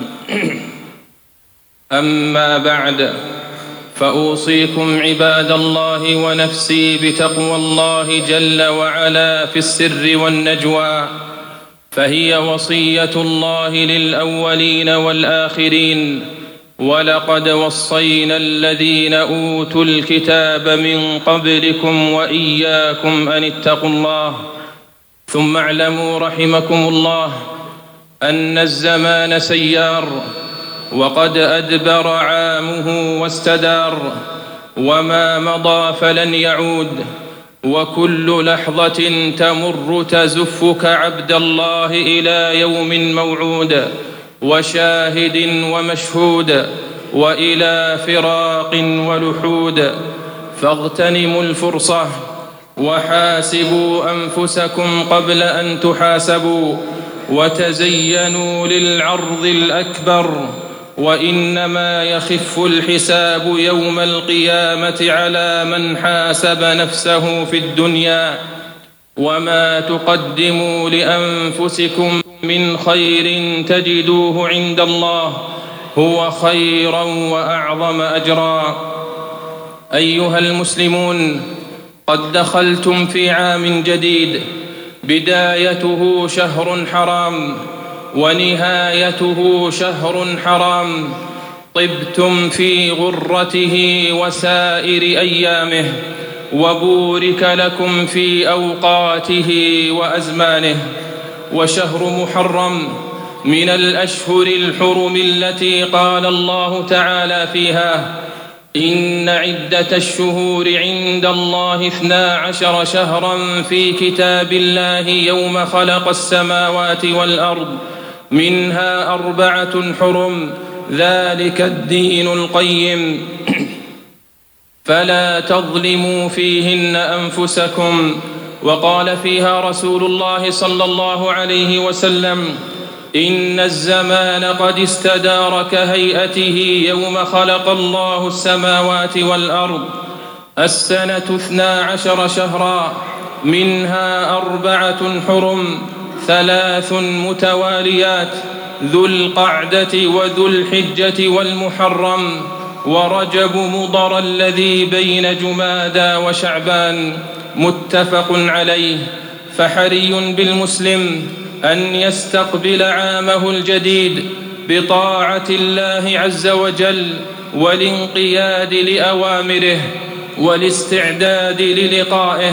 اما بعد فأوصيكم عباد الله ونفسي بتقوى الله جل وعلا في السر والنجوى فهي وصية الله للأولين والآخرين ولقد وصينا الذين أوتوا الكتاب من قبلكم وإياكم أن اتقوا الله ثم اعلموا رحمكم الله أن الزمان سيار وقد أدبر عامه واستدار وما مضى فلن يعود وكل لحظة تمر تزفك عبد الله إلى يوم موعود وشاهد ومشهود وإلى فراق ولحود. فاغتنموا الفرصة وحاسبوا أنفسكم قبل أن تحاسبوا. وتزينوا للعرض الأكبر وإنما يخف الحساب يوم القيامة على من حاسب نفسه في الدنيا. وما تقدموا لأنفسكم من خير تجدوه عند الله هو خيرا وأعظم أجرا. أيها المسلمون قد دخلتم في عام جديد بدايته شهر حرام ونهايته شهر حرام. طبتم في غرته وسائر أيامه وبورك لكم في أوقاته وأزمانه. وشهر محرم من الأشهر الحرم التي قال الله تعالى فيها إن عدة الشهور عند الله اثنا عشر شهرا في كتاب الله يوم خلق السماوات والأرض منها أربعة حرم ذلك الدين القيم. فلا تظلموا فيهن أنفسكم. وقال فيها رسول الله صلى الله عليه وسلم إن الزمان قد استدار كهيئته يوم خلق الله السماوات والأرض السنة اثنا عشر شهرا منها أربعة حرم ثلاث متواليات ذو القعدة وذو الحجة والمحرم ورجب مضر الذي بين جمادى وشعبان متفق عليه فحري بالمسلم أن يستقبل عامه الجديد بطاعة الله عز وجل والانقياد لأوامره والاستعداد للقائه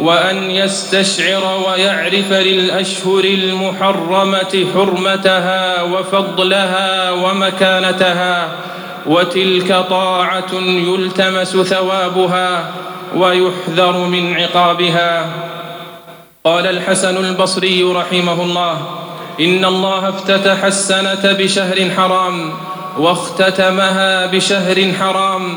وأن يستشعر ويعرف للأشهر المحرمة حرمتها وفضلها ومكانتها وتلك طاعة يلتمس ثوابها ويحذر من عقابها. قال الحسن البصري رحمه الله إن الله افتتح السنة بشهر حرام واختتمها بشهر حرام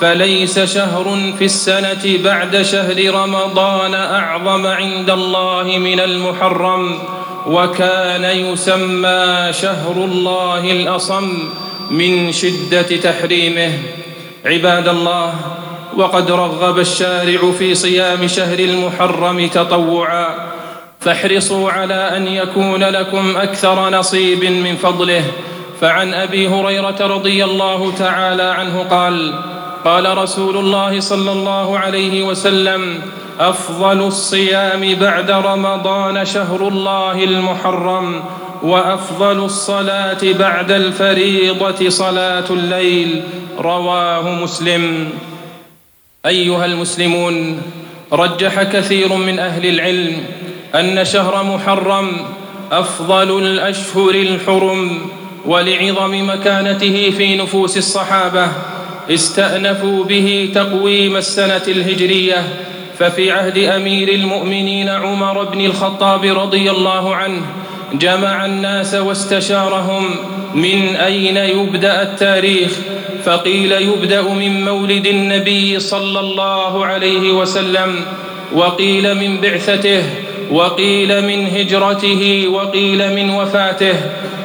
فليس شهر في السنة بعد شهر رمضان أعظم عند الله من المحرم وكان يسمى شهر الله الأصم من شدة تحريمه. عباد الله وقد رغب الشارع في صيام شهر المحرم تطوعا. فاحرصوا على أن يكون لكم أكثر نصيب من فضله. فعن أبي هريرة رضي الله تعالى عنه قال قال رسول الله صلى الله عليه وسلم أفضل الصيام بعد رمضان شهر الله المحرم وأفضل الصلاة بعد الفريضة صلاة الليل. رواه مسلم. أيها المسلمون رجح كثير من أهل العلم أن شهر محرم أفضل الأشهر الحرم ولعظم مكانته في نفوس الصحابة استأنفوا به تقويم السنة الهجرية ففي عهد أمير المؤمنين عمر بن الخطاب رضي الله عنه جمع الناس واستشارهم من أين يبدأ التاريخ فقيل يبدأ من مولد النبي صلى الله عليه وسلم وقيل من بعثته وقيل من هجرته وقيل من وفاته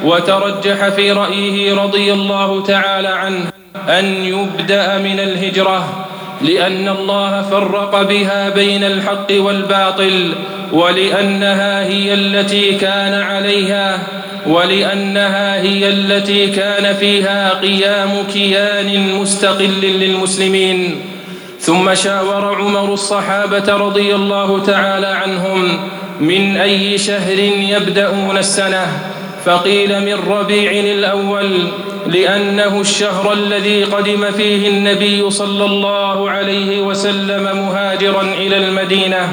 وترجح في رأيه رضي الله تعالى عنه أن يبدأ من الهجرة لأن الله فرق بها بين الحق والباطل ولأنها هي التي كان عليها ولأنها هي التي كان فيها قيام كيان مستقل للمسلمين. ثم شاور عمر الصحابة رضي الله تعالى عنهم من أي شهر يبدأون السنة؟ فقيل من ربيع الأول لأنه الشهر الذي قدم فيه النبي صلى الله عليه وسلم مهاجرا إلى المدينة.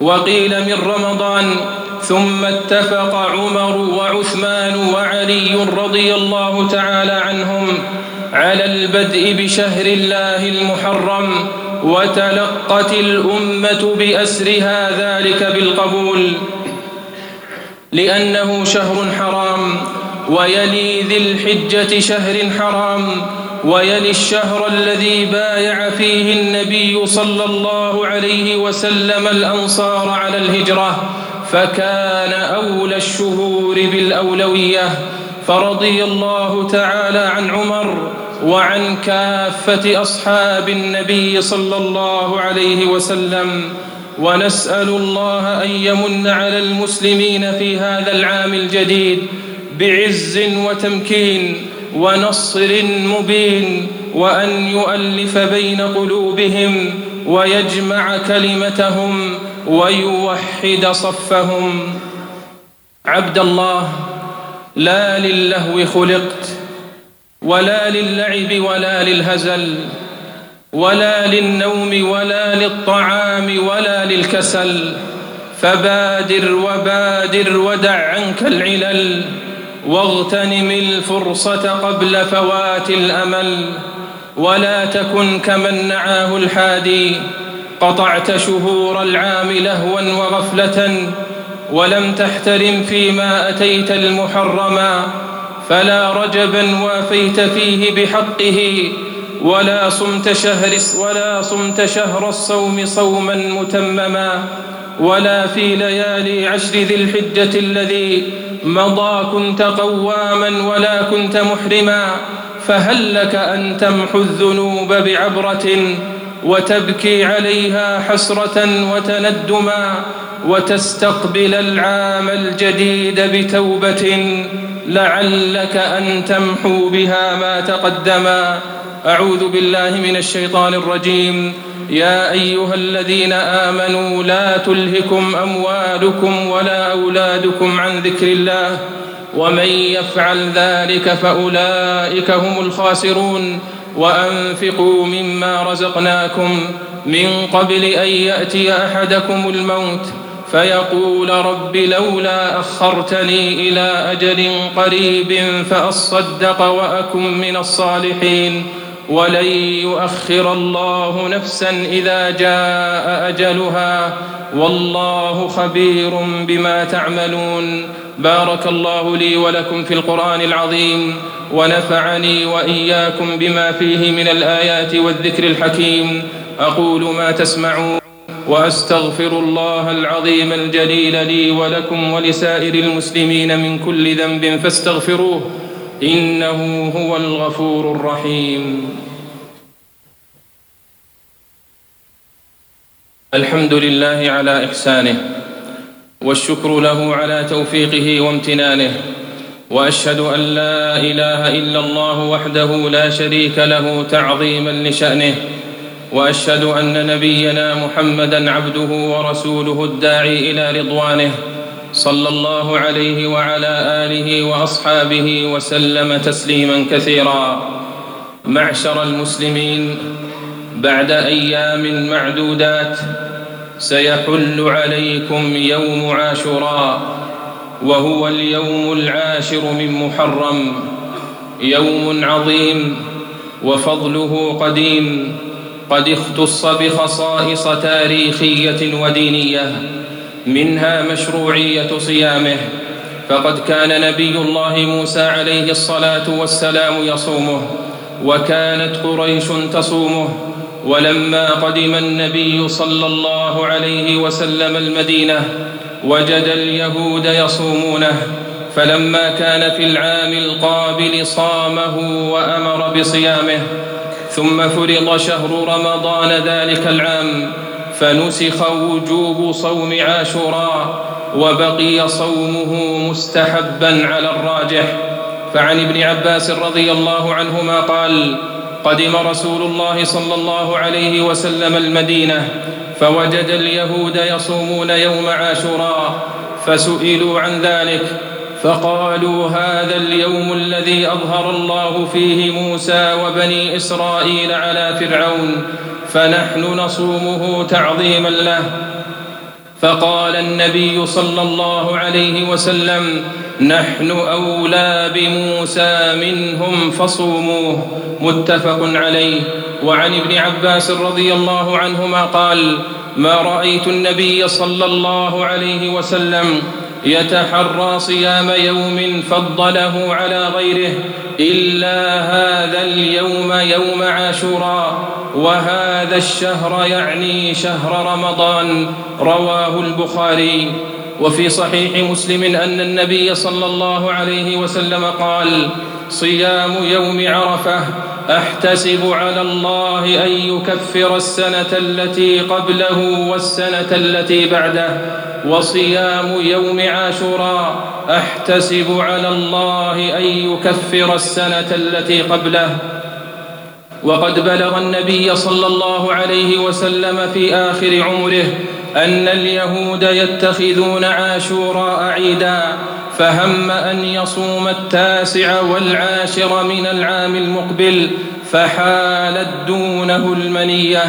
وقيل من رمضان ثم اتفق عمر وعثمان وعلي رضي الله تعالى عنهم على البدء بشهر الله المحرم وتلقت الأمة بأسرها ذلك بالقبول لأنه شهر حرام ويلي ذي الحجة شهر حرام ويلي الشهر الذي بايع فيه النبي صلى الله عليه وسلم الأنصار على الهجرة فكان اولى الشهور بالأولوية فرضي الله تعالى عن عمر وعن كافة أصحاب النبي صلى الله عليه وسلم ونسأل الله أن يمن على المسلمين في هذا العام الجديد بعز وتمكين ونصر مبين وأن يؤلف بين قلوبهم ويجمع كلمتهم ويوحد صفهم. عبد الله لا للهو خلقت ولا للعب ولا للهزل ولا للنوم ولا للطعام ولا للكسل. فبادر وبادر ودع عنك العلل واغتنم الفرصة قبل فوات الأمل. ولا تكن كمن نعاه الحادي. قطعت شهور العام لهوا وغفلة ولم تحترم فيما أتيت المحرما فلا رجبا وافيت فيه بحقه ولا صمت شهر ولا صمت شهر الصوم صوما متمما ولا في ليالي عشر ذي الحجة الذي مضى كنت قواما ولا كنت محرما فهل لك أن تمحو الذنوب بعبرة وتبكي عليها حسرة وتندما وتستقبل العام الجديد بتوبة لعلك أن تمحو بها ما تقدما أعوذ بالله من الشيطان الرجيم. يا أيها الذين آمنوا لا تلهكم أموالكم ولا أولادكم عن ذكر الله ومن يفعل ذلك فأولئك هم الخاسرون. وأنفقوا مما رزقناكم من قبل أن يأتي أحدكم الموت فيقول رب لولا أخرتني إلى أجل قريب فأصدق وأكن من الصالحين ولن يؤخر الله نفسا إذا جاء أجلها والله خبير بما تعملون بارك الله لي ولكم في القرآن العظيم ونفعني وإياكم بما فيه من الآيات والذكر الحكيم. أقول ما تسمعون وأستغفر الله العظيم الجليل لي ولكم ولسائر المسلمين من كل ذنب فاستغفروه إنه هو الغفور الرحيم. الحمد لله على إحسانه والشكر له على توفيقه وامتنانه وأشهد أن لا إله إلا الله وحده لا شريك له تعظيما لشأنه وأشهد أن نبينا محمدا عبده ورسوله الداعي إلى رضوانه صلى الله عليه وعلى آله وأصحابه وسلم تسليما كثيرا. معشر المسلمين بعد أيام معدودات سيحل عليكم يوم عاشوراء. وهو اليوم العاشر من محرم يوم عظيم وفضله قديم قد اختص بخصائص تاريخية ودينية منها مشروعية صيامه فقد كان نبي الله موسى عليه الصلاة والسلام يصومه وكانت قريش تصومه ولما قدم النبي صلى الله عليه وسلم المدينة وجد اليهود يصومونه فلما كان في العام القابل صامه وأمر بصيامه ثم فرض شهر رمضان ذلك العام فنسخ وجوب صوم عاشوراء وبقي صومه مستحبا على الراجح. فعن ابن عباس رضي الله عنهما قال قدم رسول الله صلى الله عليه وسلم المدينة فوجد اليهود يصومون يوم عاشوراء فسئلوا عن ذلك فقالوا هذا اليوم الذي أظهر الله فيه موسى وبني إسرائيل على فرعون فنحن نصومه تعظيما له فقال النبي صلى الله عليه وسلم نحن أولى بموسى منهم فصوموه. متفق عليه. وعن ابن عباس رضي الله عنهما قال ما رأيت النبي صلى الله عليه وسلم يتحرى صيام يوم فضله على غيره إلا هذا اليوم يوم عاشوراء. وهذا الشهر يعني شهر رمضان رواه البخاري. وفي صحيح مسلم أن النبي صلى الله عليه وسلم قال صيام يوم عرفة أحتسب على الله أن يكفر السنة التي قبله والسنة التي بعده وصيام يوم عاشوراء أحتسب على الله أن يكفر السنة التي قبله وقد بلغ النبي صلى الله عليه وسلم في آخر عمره أن اليهود يتخذون عاشوراء عيدا فهم أن يصوم التاسع والعاشر من العام المقبل فحالت دونه المنية.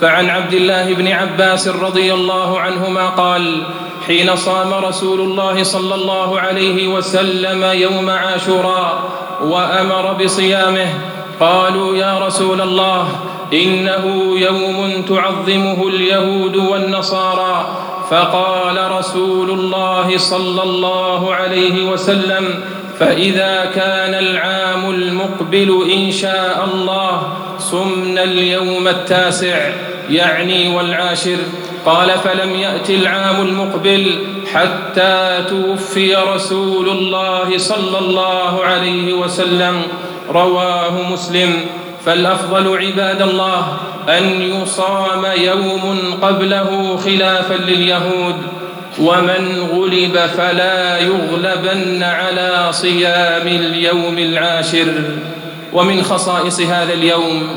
فعن عبد الله بن عباس رضي الله عنهما قال حين صام رسول الله صلى الله عليه وسلم يوم عاشوراء وأمر بصيامه قالوا يا رسول الله إنه يوم تعظمه اليهود والنصارى. فقال رسول الله صلى الله عليه وسلم فإذا كان العام المقبل إن شاء الله صمنا اليوم التاسع يعني والعاشر. قال فلم يات العام المقبل حتى توفي رسول الله صلى الله عليه وسلم. رواه مسلم. فالأفضل عباد الله أن يصام يوم قبله خلافا لليهود ومن غلب فلا يغلبن على صيام اليوم العاشر. ومن خصائص هذا اليوم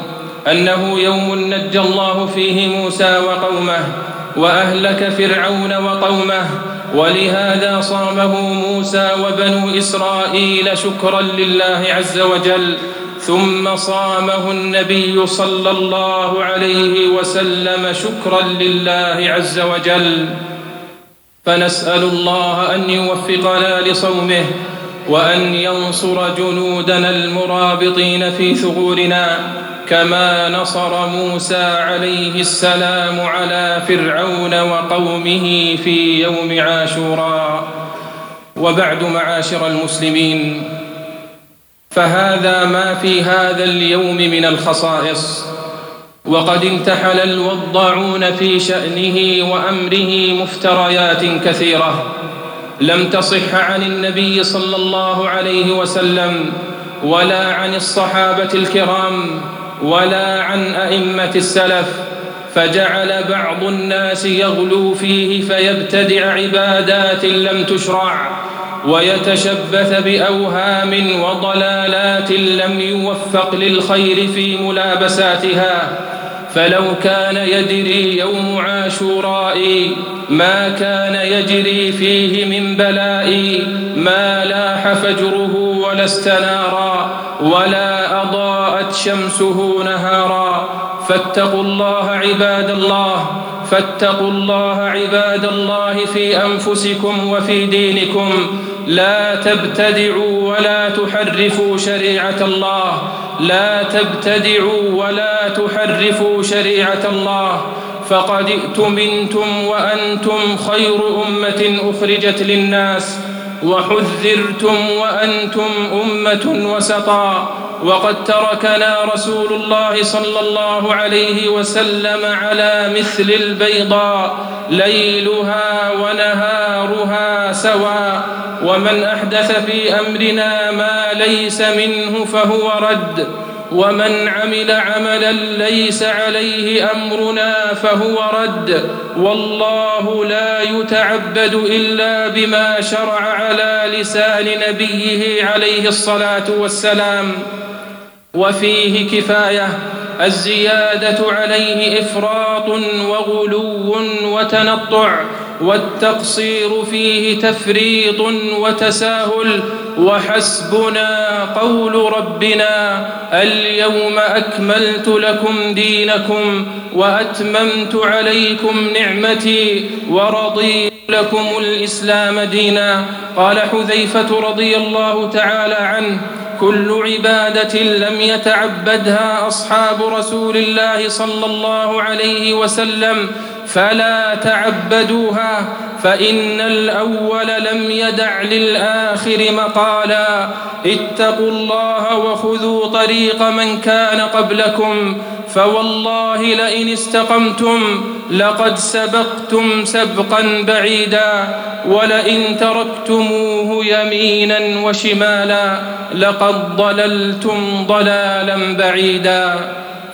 أنه يوم نجى الله فيه موسى وقومه وأهلك فرعون وقومه ولهذا صامه موسى وبنو إسرائيل شكرا لله عز وجل. ثم صامه النبي صلى الله عليه وسلم شكرا لله عز وجل. فنسأل الله أن يوفقنا لصومه وأن ينصر جنودنا المرابطين في ثغورنا. كما نصر موسى عليه السلام على فرعون وقومه في يوم عاشوراء وبعد معاشر المسلمين. فهذا ما في هذا اليوم من الخصائص. وقد انتحل الوضاعون في شأنه وأمره مفتريات كثيرة. لم تصح عن النبي صلى الله عليه وسلم ولا عن الصحابة الكرام. ولا عن أئمة السلف فجعل بعض الناس يغلو فيه فيبتدع عبادات لم تشرع ويتشبث بأوهام وضلالات لم يوفق للخير في ملابساتها. فلو كان يدري يوم عاشوراء ما كان يجري فيه من بلاء ما لاح فجره ولا استنارا ولا أضاءت شمسه نهارا. فاتقوا الله عباد الله فاتقوا الله عباد الله في أنفسكم وفي دينكم. لا تبتدعوا ولا تحرفوا شريعة الله. لا تبتدعوا ولا تحرفوا شريعة الله. فقد ائتمنتم وأنتم خير أمة أخرجت للناس وحذرتم وأنتم أمة وسطا وقد تركنا رسول الله صلى الله عليه وسلم على مثل البيضاء ليلها ونهارها سواء ومن أحدث في أمرنا ما ليس منه فهو رد ومن عمل عملا ليس عليه أمرنا فهو رد والله لا يتعبد إلا بما شرع على لسان نبيه عليه الصلاة والسلام. وفيه كفاية الزيادة عليه إفراط وغلو وتنطع والتقصير فيه تفريط وتساهل وحسبنا قول ربنا اليوم أكملت لكم دينكم وأتممت عليكم نعمتي ورضيت لكم الإسلام دينا. قال حذيفة رضي الله تعالى عنه كل عبادة لم يتعبدها أصحاب رسول الله صلى الله عليه وسلم فلا تعبدوها فإن الأول لم يدع للآخر مقالا. اتقوا الله وخذوا طريق من كان قبلكم فوالله لئن استقمتم لقد سبقتم سبقا بعيدا. ولئن تركتموه يمينا وشمالا لقد ضللتم ضلالا بعيدا.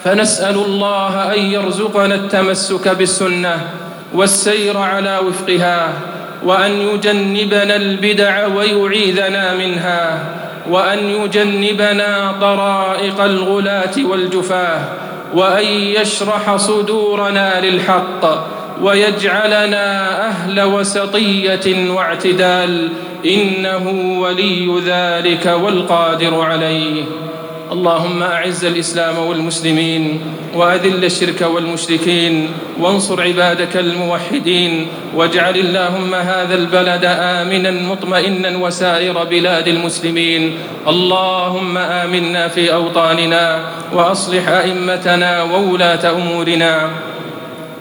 فنسأل الله أن يرزقنا التمسك بالسنة والسير على وفقها وأن يجنبنا البدع ويعيذنا منها وأن يجنبنا طرائق الغلاة والجفاة وأن يشرح صدورنا للحق ويجعلنا أهل وسطية واعتدال إنه ولي ذلك والقادر عليه اللهم أعز الإسلام والمسلمين وأذل الشرك والمشركين وانصر عبادك الموحدين واجعل اللهم هذا البلد آمنا مطمئنا وسائر بلاد المسلمين اللهم آمنا في أوطاننا وأصلح أئمتنا وولاة أمورنا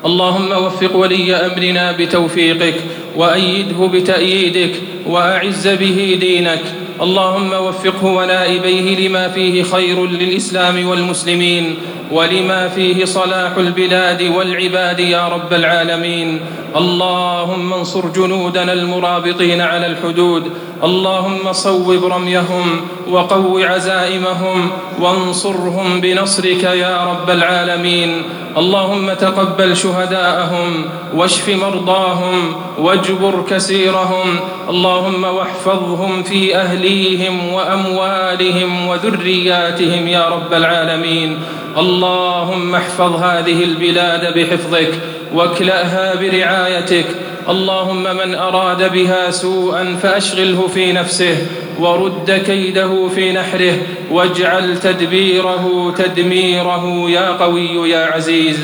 اللهم وفق ولي أمرنا بتوفيقك وأيده بتأييدك وأعز به دينك اللهم وفقه ونائبيه لما فيه خير للإسلام والمسلمين ولما فيه صلاح البلاد والعباد يا رب العالمين. اللهم انصر جنودنا المرابطين على الحدود. اللهم صوب رميهم وقو عزائمهم وانصرهم بنصرك يا رب العالمين. اللهم تقبل شهداءهم واشف مرضاهم واجبر كسيرهم. اللهم واحفظهم في أهليهم وأموالهم وذرياتهم يا رب العالمين. اللهم احفظ هذه البلاد بحفظك واكلأها برعايتك اللهم من أراد بها سوءا فأشغله في نفسه ورد كيده في نحره واجعل تدبيره تدميره يا قوي يا عزيز.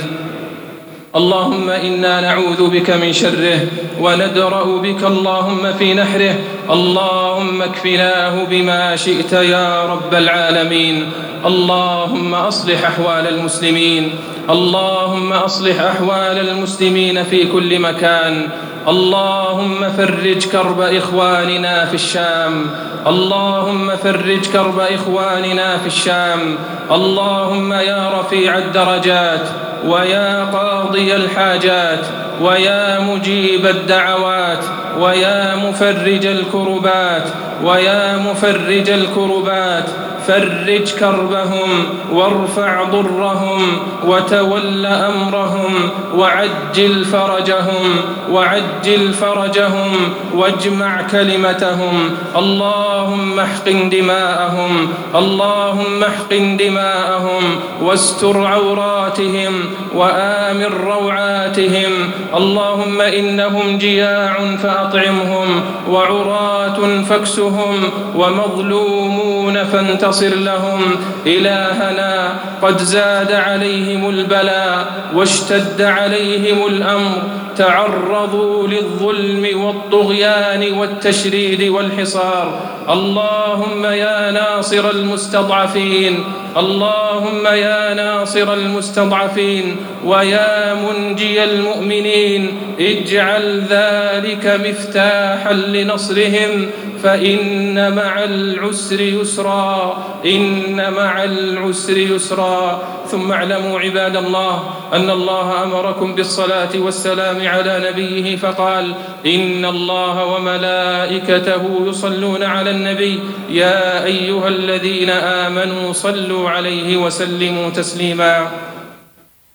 اللهم إنا نعوذ بك من شره وندرأ بك اللهم في نحره. اللهم اكفناه بما شئت يا رب العالمين. اللهم أصلح أحوال المسلمين. اللهم أصلح أحوال المسلمين في كل مكان. اللهم فرج كرب إخواننا في الشام. اللهم فرج كرب إخواننا في الشام. اللهم يا رفيع الدرجات ويا قاضي الحاجات ويا مجيب الدعوات ويا مفرج الكربات ويا مفرج الكربات فرج كربهم وارفع ضرهم وتول أمرهم وعجل فرجهم وعجل فرجهم واجمع كلمتهم اللهم احقن دماءهم اللهم احقن دماءهم واستر عوراتهم وآمن روعاتهم اللهم إنهم جياع فأطعمهم وعراة فاكسهم ومظلومون فانتصر لهم إلهنا قد زاد عليهم البلاء واشتد عليهم الأمر تعرضوا للظلم والطغيان والتشريد والحصار اللهم يا ناصر المستضعفين اللهم يا ناصر المستضعفين ويا منجي المؤمنين اجعل ذلك مفتاحا لنصرهم فإن مع العسر يسرا إن مع العسر يسرا. ثم اعلموا عباد الله أن الله أمركم بالصلاة والسلام على نبيه فقال إن الله وملائكته يصلون على النبي يا أيها الذين آمنوا صلوا عليه وسلموا تسليما.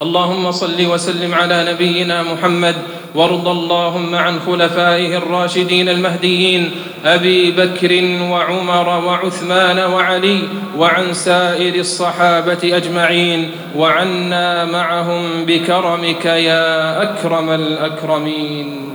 اللهم صل وسلم على نبينا محمد وارض اللهم عن خلفائه الراشدين المهديين أبي بكر وعمر وعثمان وعلي وعن سائر الصحابة أجمعين وعنا معهم بكرمك يا أكرم الأكرمين.